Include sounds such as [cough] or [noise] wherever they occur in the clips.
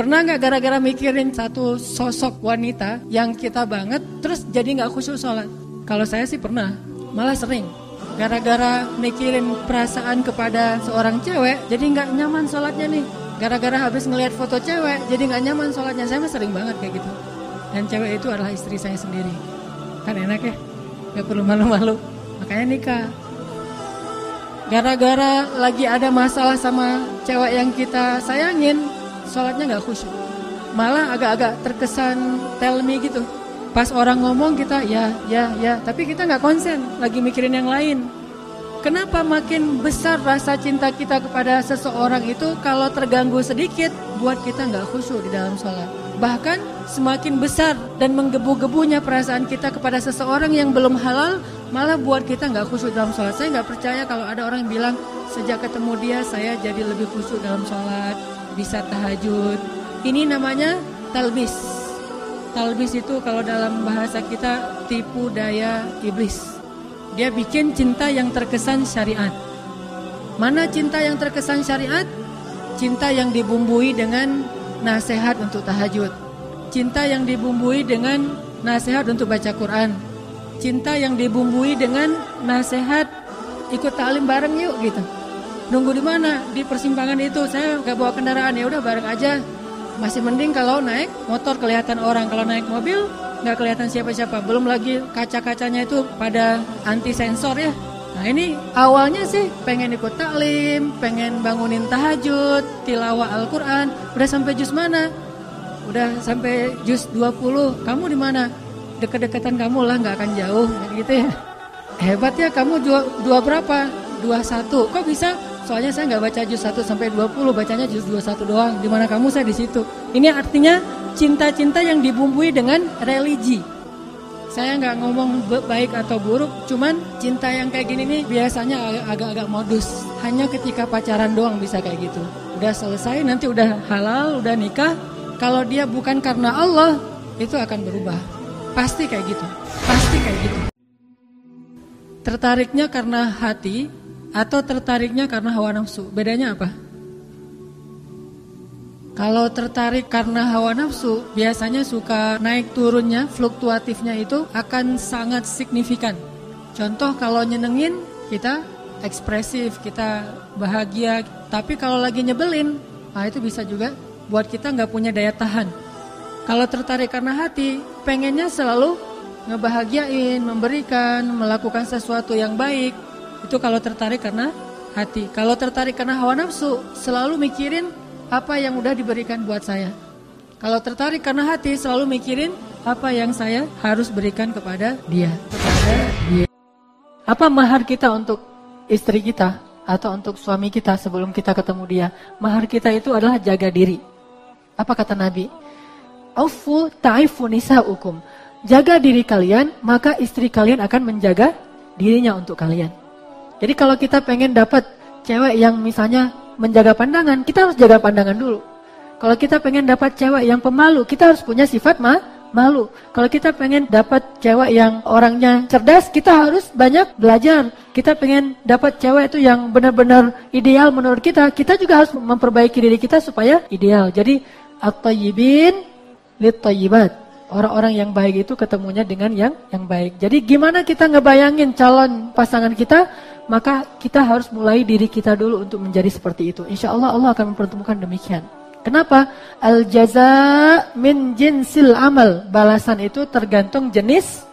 Pernah nggak gara-gara mikirin satu sosok wanita yang kita banget, terus jadi nggak khusyuk sholat? Kalau saya sih pernah, malah sering. Gara-gara mikirin perasaan kepada seorang cewek, jadi nggak nyaman sholatnya nih. Gara-gara habis ngelihat foto cewek, jadi nggak nyaman sholatnya. Saya mah sering banget kayak gitu. Dan cewek itu adalah istri saya sendiri. Kan enak ya, nggak perlu malu-malu. Makanya nikah. Gara-gara lagi ada masalah sama cewek yang kita sayangin, sholatnya nggak khusyuk. Malah agak-agak terkesan tell me gitu. Pas orang ngomong kita ya, ya, ya, tapi kita nggak konsen, lagi mikirin yang lain. Kenapa makin besar rasa cinta kita kepada seseorang itu kalau terganggu sedikit buat kita nggak khusyuk di dalam sholat. Bahkan semakin besar dan menggebu-gebunya perasaan kita kepada seseorang yang belum halal malah buat kita nggak khusyuk dalam sholat. Saya nggak percaya kalau ada orang yang bilang sejak ketemu dia saya jadi lebih khusyuk dalam sholat, bisa tahajud. Ini namanya talbis. Talbis itu kalau dalam bahasa kita tipu daya iblis. Dia bikin cinta yang terkesan syariat. Mana cinta yang terkesan syariat? Cinta yang dibumbui dengan nasihat untuk tahajud. Cinta yang dibumbui dengan nasihat untuk baca Quran. Cinta yang dibumbui dengan nasihat ikut taklim bareng yuk gitu. Nunggu di mana? Di persimpangan itu. Saya nggak bawa kendaraan ya udah bareng aja. Masih mending kalau naik motor kelihatan orang. Kalau naik mobil nggak kelihatan siapa-siapa. Belum lagi kaca-kacanya itu pada anti sensor ya. Nah ini awalnya sih pengen ikut taklim, pengen bangunin tahajud, tilawah Al-Quran. Udah sampai jus mana? Udah sampai jus 20. Kamu di mana? Deket-deketan kamu lah nggak akan jauh gitu ya. Hebat ya kamu dua, dua berapa? Dua satu. Kok bisa? Soalnya saya nggak baca juz 1 sampai 20, bacanya juz 21 doang. Di mana kamu saya di situ. Ini artinya cinta-cinta yang dibumbui dengan religi. Saya nggak ngomong baik atau buruk, cuman cinta yang kayak gini nih biasanya agak-agak modus. Hanya ketika pacaran doang bisa kayak gitu. Udah selesai, nanti udah halal, udah nikah. Kalau dia bukan karena Allah, itu akan berubah. Pasti kayak gitu. Pasti kayak gitu. Tertariknya karena hati atau tertariknya karena hawa nafsu. Bedanya apa? Kalau tertarik karena hawa nafsu, biasanya suka naik turunnya, fluktuatifnya itu akan sangat signifikan. Contoh kalau nyenengin, kita ekspresif, kita bahagia. Tapi kalau lagi nyebelin, nah itu bisa juga buat kita nggak punya daya tahan. Kalau tertarik karena hati, pengennya selalu ngebahagiain, memberikan, melakukan sesuatu yang baik. Itu kalau tertarik karena hati. Kalau tertarik karena hawa nafsu, selalu mikirin apa yang udah diberikan buat saya. Kalau tertarik karena hati selalu mikirin apa yang saya harus berikan kepada dia, kepada dia. Apa mahar kita untuk istri kita atau untuk suami kita sebelum kita ketemu dia? Mahar kita itu adalah jaga diri. Apa kata Nabi? Aufu ta'ifu nisa'ukum. Jaga diri kalian, maka istri kalian akan menjaga dirinya untuk kalian. Jadi kalau kita pengen dapat cewek yang misalnya menjaga pandangan, kita harus jaga pandangan dulu. Kalau kita pengen dapat cewek yang pemalu, kita harus punya sifat ma malu. Kalau kita pengen dapat cewek yang orangnya cerdas, kita harus banyak belajar. Kita pengen dapat cewek itu yang benar-benar ideal menurut kita, kita juga harus memperbaiki diri kita supaya ideal. Jadi at-tayyibin lit-tayyibat. Orang-orang yang baik itu ketemunya dengan yang yang baik. Jadi gimana kita ngebayangin calon pasangan kita? Maka kita harus mulai diri kita dulu untuk menjadi seperti itu. Insya Allah Allah akan mempertemukan demikian. Kenapa? Al jaza min jinsil amal. Balasan itu tergantung jenis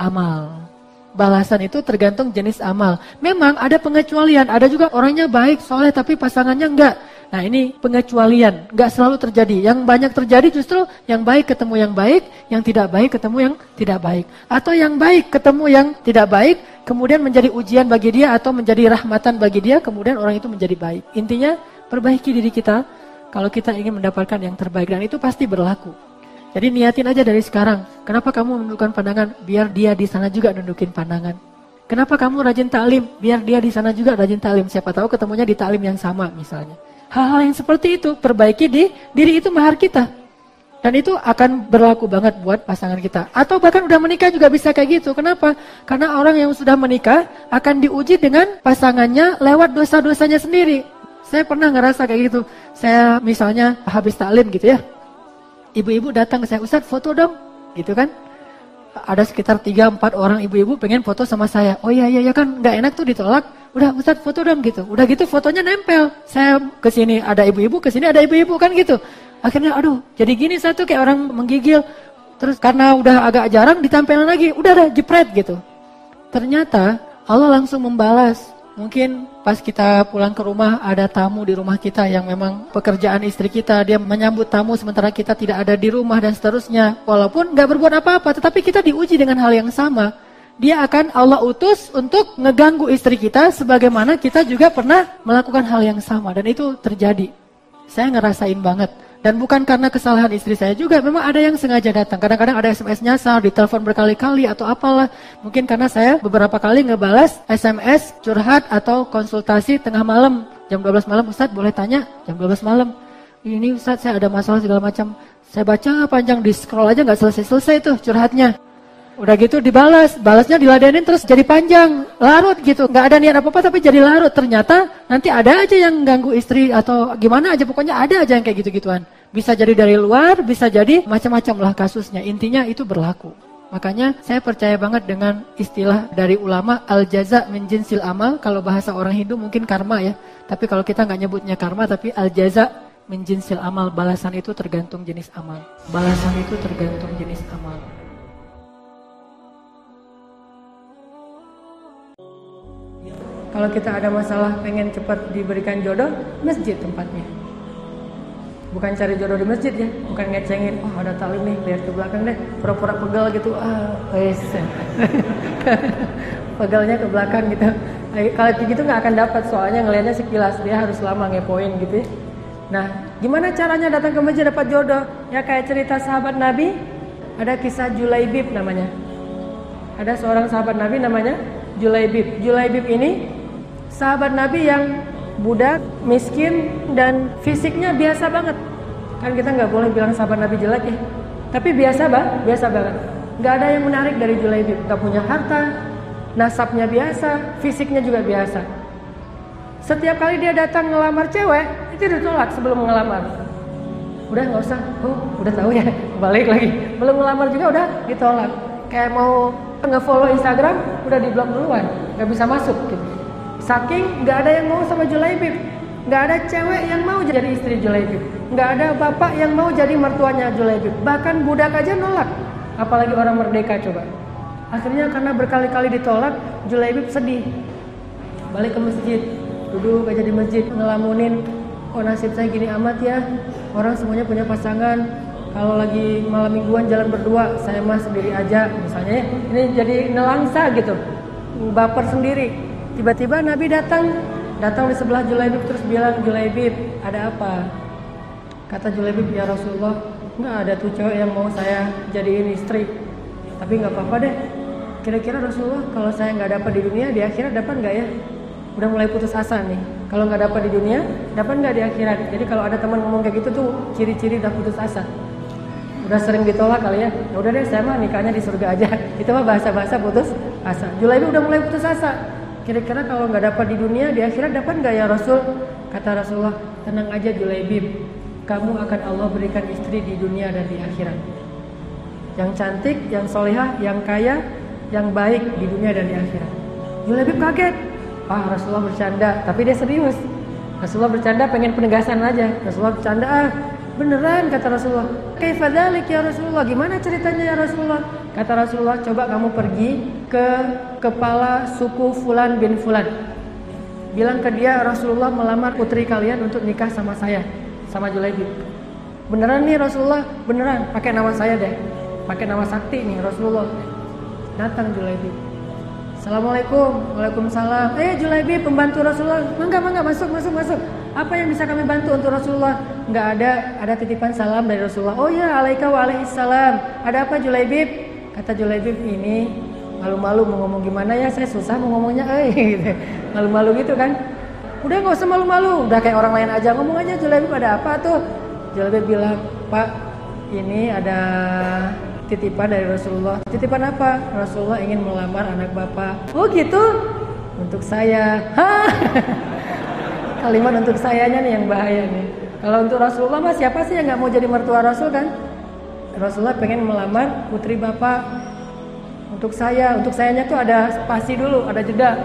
amal. Balasan itu tergantung jenis amal. Memang ada pengecualian. Ada juga orangnya baik, soleh, tapi pasangannya enggak. Nah ini pengecualian, nggak selalu terjadi. Yang banyak terjadi justru yang baik ketemu yang baik, yang tidak baik ketemu yang tidak baik. Atau yang baik ketemu yang tidak baik, kemudian menjadi ujian bagi dia atau menjadi rahmatan bagi dia, kemudian orang itu menjadi baik. Intinya perbaiki diri kita kalau kita ingin mendapatkan yang terbaik dan itu pasti berlaku. Jadi niatin aja dari sekarang. Kenapa kamu menundukkan pandangan? Biar dia di sana juga nundukin pandangan. Kenapa kamu rajin taklim? Biar dia di sana juga rajin taklim. Siapa tahu ketemunya di taklim yang sama misalnya. Hal-hal yang seperti itu perbaiki di diri itu mahar kita. Dan itu akan berlaku banget buat pasangan kita. Atau bahkan udah menikah juga bisa kayak gitu. Kenapa? Karena orang yang sudah menikah akan diuji dengan pasangannya lewat dosa-dosanya sendiri. Saya pernah ngerasa kayak gitu. Saya misalnya habis taklim gitu ya. Ibu-ibu datang ke saya, Ustaz foto dong. Gitu kan. Ada sekitar 3-4 orang ibu-ibu pengen foto sama saya. Oh iya iya ya kan nggak enak tuh ditolak. Udah Ustaz foto dong gitu. Udah gitu fotonya nempel. Saya ke sini ada ibu-ibu, ke sini ada ibu-ibu kan gitu. Akhirnya aduh jadi gini saya tuh kayak orang menggigil. Terus karena udah agak jarang ditempelin lagi, udah ada jepret gitu. Ternyata Allah langsung membalas. Mungkin pas kita pulang ke rumah ada tamu di rumah kita yang memang pekerjaan istri kita dia menyambut tamu sementara kita tidak ada di rumah dan seterusnya. Walaupun nggak berbuat apa-apa, tetapi kita diuji dengan hal yang sama. Dia akan Allah utus untuk ngeganggu istri kita sebagaimana kita juga pernah melakukan hal yang sama dan itu terjadi. Saya ngerasain banget. Dan bukan karena kesalahan istri saya juga, memang ada yang sengaja datang. Kadang-kadang ada SMS nyasar, ditelepon berkali-kali atau apalah. Mungkin karena saya beberapa kali ngebalas SMS, curhat atau konsultasi tengah malam. Jam 12 malam, Ustadz boleh tanya? Jam 12 malam. Ini Ustadz saya ada masalah segala macam. Saya baca panjang di scroll aja nggak selesai-selesai tuh curhatnya. Udah gitu dibalas, balasnya diladenin terus jadi panjang, larut gitu. Nggak ada niat apa-apa tapi jadi larut. Ternyata nanti ada aja yang ganggu istri atau gimana aja, pokoknya ada aja yang kayak gitu-gituan. Bisa jadi dari luar, bisa jadi macam-macam lah kasusnya. Intinya itu berlaku. Makanya saya percaya banget dengan istilah dari ulama al jaza min jinsil amal. Kalau bahasa orang Hindu mungkin karma ya. Tapi kalau kita nggak nyebutnya karma tapi al jaza min jinsil amal. Balasan itu tergantung jenis amal. Balasan itu tergantung jenis amal. Kalau kita ada masalah pengen cepat diberikan jodoh, masjid tempatnya. Bukan cari jodoh di masjid ya, bukan ngecengin, oh ada tali nih, lihat ke belakang deh, pura-pura pegal gitu, ah, wes. [laughs] Pegalnya ke belakang gitu. Eh, kalau kayak gitu nggak akan dapat, soalnya ngelihatnya sekilas, dia harus lama ngepoin gitu ya. Nah, gimana caranya datang ke masjid dapat jodoh? Ya kayak cerita sahabat Nabi, ada kisah Julaibib namanya. Ada seorang sahabat Nabi namanya Julaibib. Julaibib ini sahabat Nabi yang budak, miskin, dan fisiknya biasa banget. Kan kita nggak boleh bilang sahabat Nabi jelek ya. Tapi biasa bah, biasa banget. Nggak ada yang menarik dari Julaibib. Gak punya harta, nasabnya biasa, fisiknya juga biasa. Setiap kali dia datang ngelamar cewek, itu ditolak sebelum ngelamar. Udah nggak usah, oh udah tahu ya, [laughs] balik lagi. Belum ngelamar juga udah ditolak. Kayak mau nge-follow Instagram, udah di blok duluan, nggak bisa masuk gitu. Saking nggak ada yang mau sama Julaibib. Nggak ada cewek yang mau jadi istri Julaibib. Nggak ada bapak yang mau jadi mertuanya Julaibib. Bahkan budak aja nolak. Apalagi orang merdeka coba. Akhirnya karena berkali-kali ditolak, Julaibib sedih. Balik ke masjid. Duduk aja di masjid ngelamunin. Oh nasib saya gini amat ya. Orang semuanya punya pasangan. Kalau lagi malam mingguan jalan berdua, saya mah sendiri aja. Misalnya ya, ini jadi nelangsa gitu. Baper sendiri Tiba-tiba Nabi datang, datang di sebelah Julaibib terus bilang, Julaibib, ada apa? Kata Julaibib, ya Rasulullah, nggak ada tuh cewek yang mau saya jadiin istri. Tapi nggak apa-apa deh. Kira-kira Rasulullah, kalau saya nggak dapat di dunia, di akhirat dapat nggak ya? Udah mulai putus asa nih. Kalau nggak dapat di dunia, dapat nggak di akhirat? Jadi kalau ada teman ngomong kayak gitu tuh ciri-ciri udah putus asa. Udah sering ditolak kali ya. Ya udah deh, saya mah nikahnya di surga aja. [laughs] Itu mah bahasa-bahasa putus asa. Julaibib udah mulai putus asa. Kira-kira kalau nggak dapat di dunia, di akhirat dapat nggak ya Rasul? Kata Rasulullah, tenang aja Julaibib, kamu akan Allah berikan istri di dunia dan di akhirat. Yang cantik, yang solehah, yang kaya, yang baik di dunia dan di akhirat. Julaibib kaget. Ah Rasulullah bercanda, tapi dia serius. Rasulullah bercanda pengen penegasan aja. Rasulullah bercanda, ah beneran kata Rasulullah. Kaifadalik ya Rasulullah, gimana ceritanya ya Rasulullah? Kata Rasulullah, coba kamu pergi ke kepala suku Fulan bin Fulan. Bilang ke dia Rasulullah melamar putri kalian untuk nikah sama saya, sama Julaibib. Beneran nih Rasulullah, beneran. Pakai nama saya deh. Pakai nama sakti nih Rasulullah. Datang Julaibib. Assalamualaikum, waalaikumsalam. Eh Julaibib pembantu Rasulullah. Mangga mangga masuk masuk masuk. Apa yang bisa kami bantu untuk Rasulullah? Enggak ada, ada titipan salam dari Rasulullah. Oh ya, alaika wa salam. Ada apa Julaibib? Kata Julaibib ini malu-malu mau ngomong gimana ya saya susah mau ngomongnya [laughs] eh gitu. Malu-malu gitu kan. Udah nggak usah malu-malu, udah kayak orang lain aja ngomong aja Julaibib ada apa tuh? Julaibib bilang, "Pak, ini ada titipan dari Rasulullah. Titipan apa? Rasulullah ingin melamar anak bapak. Oh gitu? Untuk saya. [laughs] kalimat untuk sayanya nih yang bahaya nih. Kalau untuk Rasulullah mah siapa sih yang nggak mau jadi mertua Rasul kan? Rasulullah pengen melamar putri bapak untuk saya, untuk sayanya tuh ada spasi dulu, ada jeda,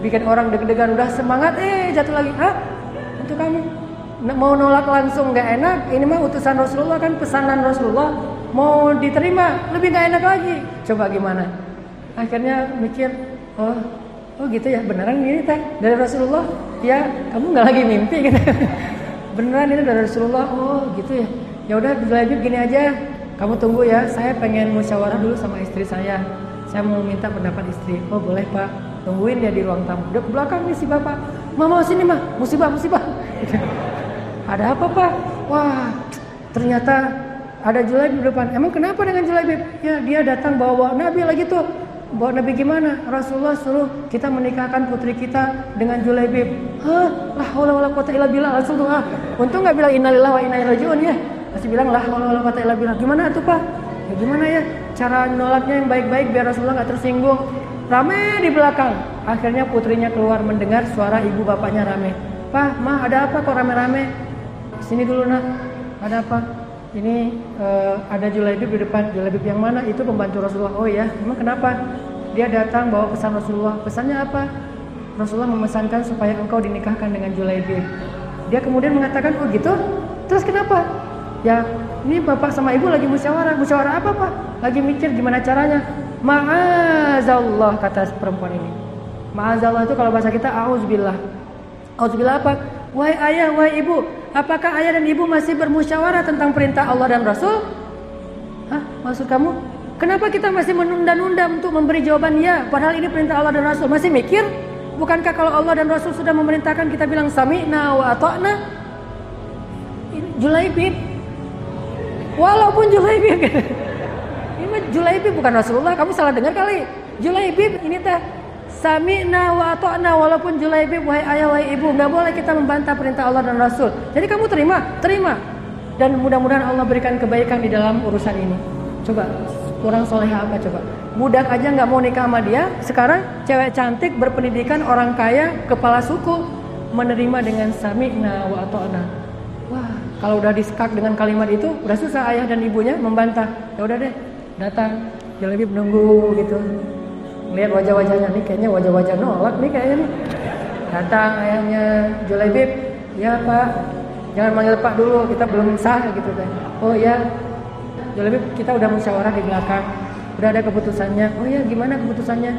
bikin orang deg-degan udah semangat, eh jatuh lagi, hah? Untuk kamu mau nolak langsung nggak enak, ini mah utusan Rasulullah kan pesanan Rasulullah, mau diterima lebih nggak enak lagi. Coba gimana? Akhirnya mikir, oh, oh gitu ya, beneran ini teh dari Rasulullah, ya kamu nggak lagi mimpi [laughs] gitu. beneran ini dari Rasulullah, oh gitu ya. Ya udah lebih gini aja, kamu tunggu ya, saya pengen musyawarah dulu sama istri saya. Saya mau minta pendapat istri. Oh boleh pak, tungguin dia di ruang tamu. Udah belakang nih si bapak. Mama sini mah, musibah musibah. [laughs] ada apa pak? Wah, ternyata ada Julaibib di depan. Emang kenapa dengan Julaibib? Ya dia datang bawa Nabi lagi tuh. Bawa Nabi gimana? Rasulullah suruh kita menikahkan putri kita dengan Julaibib. Hah? Lah wala wala kota ila bila Rasulullah. Untung nggak bilang innalillahi wa inna ya. Masih bilang lah wala wala kota ila bila. Gimana tuh pak? Ya gimana ya? Cara nolaknya yang baik-baik biar Rasulullah nggak tersinggung. Rame di belakang. Akhirnya putrinya keluar mendengar suara ibu bapaknya rame. Pak, mah ada apa kok rame-rame? Sini dulu nak. Ada apa? Ini uh, ada Julaibib di depan. Julaibib yang mana? Itu pembantu Rasulullah. Oh ya, emang kenapa? Dia datang bawa pesan Rasulullah. Pesannya apa? Rasulullah memesankan supaya engkau dinikahkan dengan Julaibib. Dia kemudian mengatakan, oh gitu? Terus kenapa? Ya, ini bapak sama ibu lagi musyawarah. Musyawarah apa pak? Lagi mikir gimana caranya. Ma'azallah kata perempuan ini. Ma'azallah itu kalau bahasa kita auzubillah. Auzubillah apa? Wahai ayah, wahai ibu, apakah ayah dan ibu masih bermusyawarah tentang perintah Allah dan Rasul? Hah? Maksud kamu? Kenapa kita masih menunda-nunda untuk memberi jawaban ya? Padahal ini perintah Allah dan Rasul. Masih mikir? Bukankah kalau Allah dan Rasul sudah memerintahkan kita bilang sami'na wa ata'na? Julaibib. Walaupun Julaibib. [laughs] ini Julaibib bukan Rasulullah. Kamu salah dengar kali. Julaibib ini teh Sami'na wa ta'na walaupun Julaibib wahai ayah wahai ibu nggak boleh kita membantah perintah Allah dan Rasul. Jadi kamu terima, terima. Dan mudah-mudahan Allah berikan kebaikan di dalam urusan ini. Coba kurang soleha apa coba? Budak aja nggak mau nikah sama dia. Sekarang cewek cantik berpendidikan orang kaya kepala suku menerima dengan sami'na wa ta'na. Wah, kalau udah disekak dengan kalimat itu udah susah ayah dan ibunya membantah. Ya udah deh, datang. Julaibib nunggu gitu lihat wajah-wajahnya nih kayaknya wajah-wajah nolak nih kayaknya nih. Datang ayahnya Julaibib ya pak. Jangan manggil pak dulu kita belum sah gitu kan. Oh ya Julaibib kita udah musyawarah di belakang. Udah ada keputusannya. Oh ya gimana keputusannya?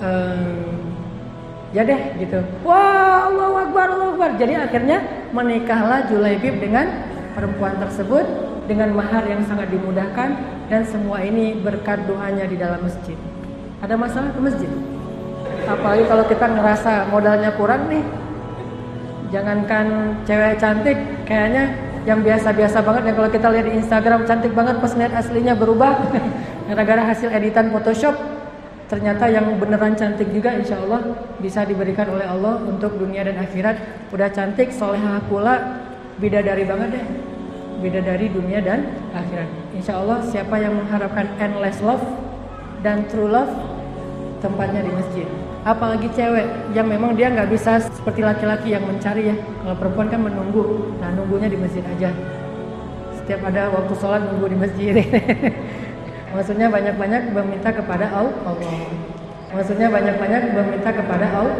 Um, ya deh gitu. Wah Allah Akbar Allah Akbar. Jadi akhirnya menikahlah Julaibib dengan perempuan tersebut dengan mahar yang sangat dimudahkan dan semua ini berkat doanya di dalam masjid. Ada masalah ke masjid? Apalagi kalau kita ngerasa modalnya kurang nih. Jangankan cewek cantik, kayaknya yang biasa-biasa banget yang kalau kita lihat di Instagram cantik banget pas lihat aslinya berubah [laughs] gara-gara hasil editan Photoshop ternyata yang beneran cantik juga insya Allah bisa diberikan oleh Allah untuk dunia dan akhirat udah cantik solehah pula bidadari banget deh beda dari dunia dan akhirat. Insya Allah siapa yang mengharapkan endless love dan true love tempatnya di masjid. Apalagi cewek yang memang dia nggak bisa seperti laki-laki yang mencari ya. Kalau perempuan kan menunggu, nah nunggunya di masjid aja. Setiap ada waktu sholat nunggu di masjid. [laughs] Maksudnya banyak-banyak meminta kepada Allah. Maksudnya banyak-banyak meminta kepada Allah.